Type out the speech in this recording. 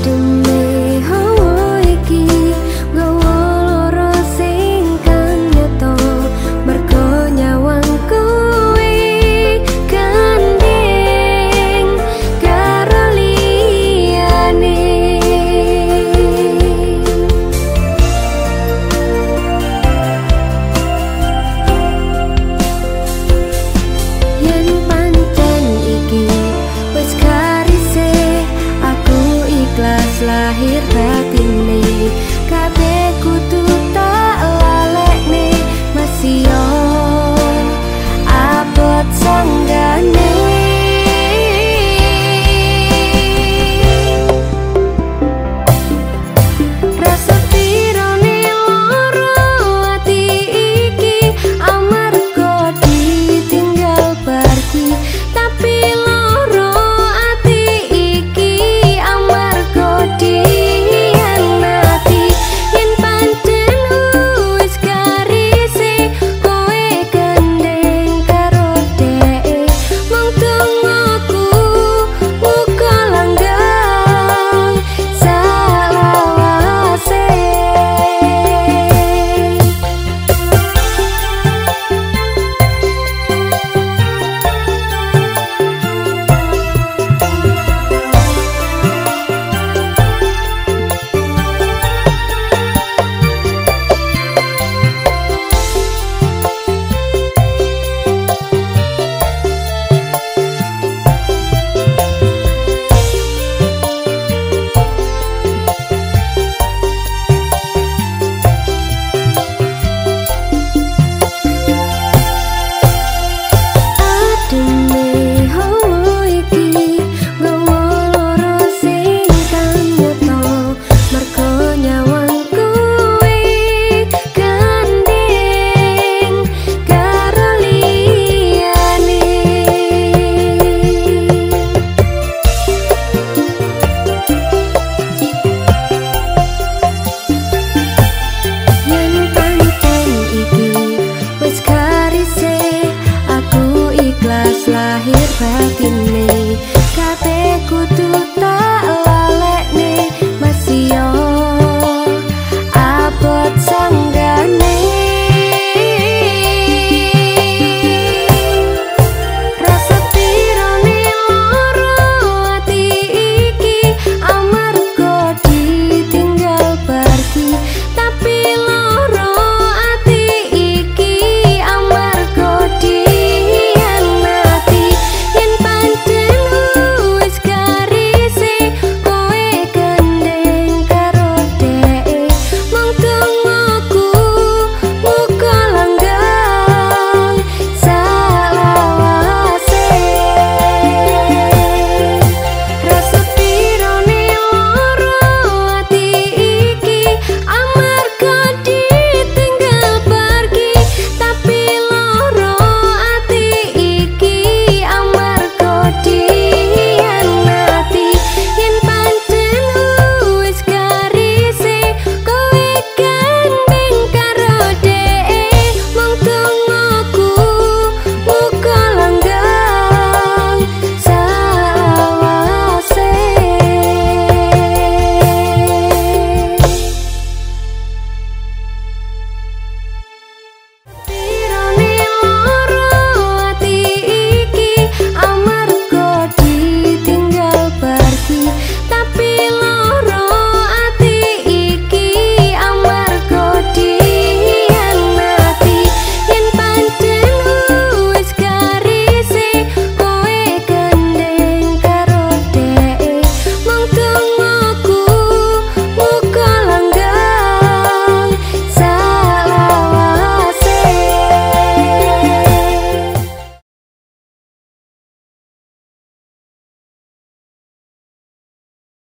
do lahir batin nih